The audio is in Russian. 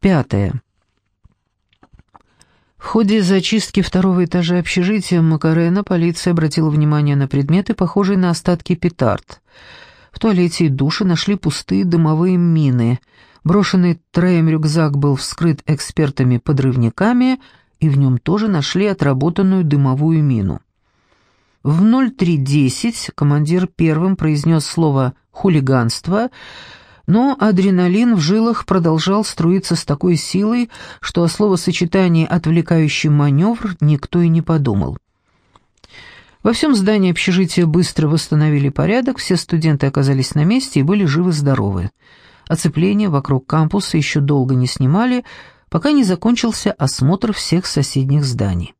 Пятое. В ходе зачистки второго этажа общежития Макарена полиция обратила внимание на предметы, похожие на остатки петард. В туалете и душе нашли пустые дымовые мины. Брошенный троем рюкзак был вскрыт экспертами-подрывниками, и в нем тоже нашли отработанную дымовую мину. В 03.10 командир первым произнес слово «хулиганство», но адреналин в жилах продолжал струиться с такой силой, что о словосочетании «отвлекающий маневр» никто и не подумал. Во всем здании общежития быстро восстановили порядок, все студенты оказались на месте и были живы-здоровы. Оцепление вокруг кампуса еще долго не снимали, пока не закончился осмотр всех соседних зданий.